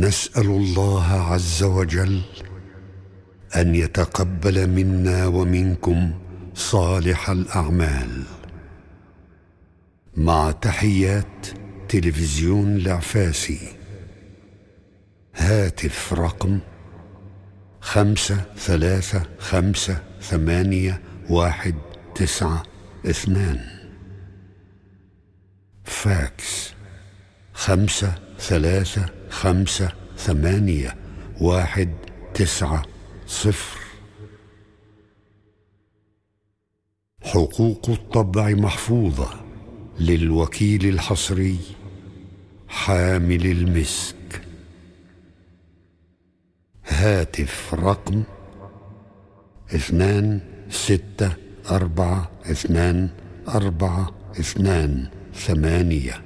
نسأل الله عز وجل أن يتقبل منا ومنكم صالح الأعمال. مع تحيات تلفزيون العفاسي. هاتف رقم خمسة ثلاثة خمسة ثمانية واحد تسعة اثنان. فاكس خمسة ثلاثة خمسة ثمانية واحد تسعة صفر. حقوق الطبع محفوظة للوكيل الحصري حامل المسك. هاتف رقم اثنان ستة أربعة اثنان أربعة اثنان ثمانية.